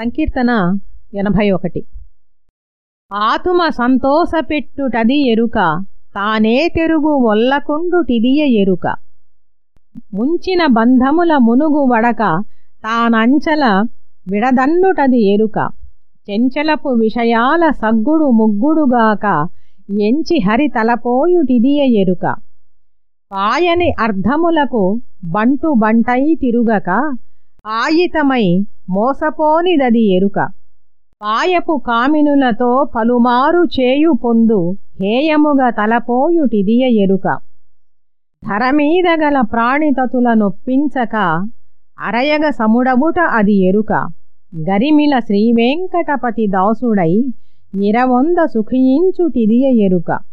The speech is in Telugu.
సంకీర్తన ఎనభై ఒకటి. ఆతుమ సంతోషపెట్టుటది ఎరుక తానే తెరుగు ఒల్లకుండుటిదియ ఎరుక. ముంచిన బంధముల మునుగు వడక తానంచల విడదన్నుటది ఎరుక. చెంచలపు విషయాల సగ్గుడు ముగ్గుడుగాక ఎంచి హరి తలపోయుటిదియ ఎరుక. పాయని అర్ధములకు బంటు బంటై తిరుగక ఆయితమై మోసపోనిదది ఎరుక. పాయపు కామినులతో పలుమారు చేయు పొందు హేయముగా తలపోయుటిదియ ఎరుక. ధరమీద గల ప్రాణితతుల నొప్పించక అరయగ సముడబుట అది ఎరుక. గరిమిల శ్రీవేంకటపతి దాసుడై ఇరవంద సుఖించుటిదియ ఎరుక.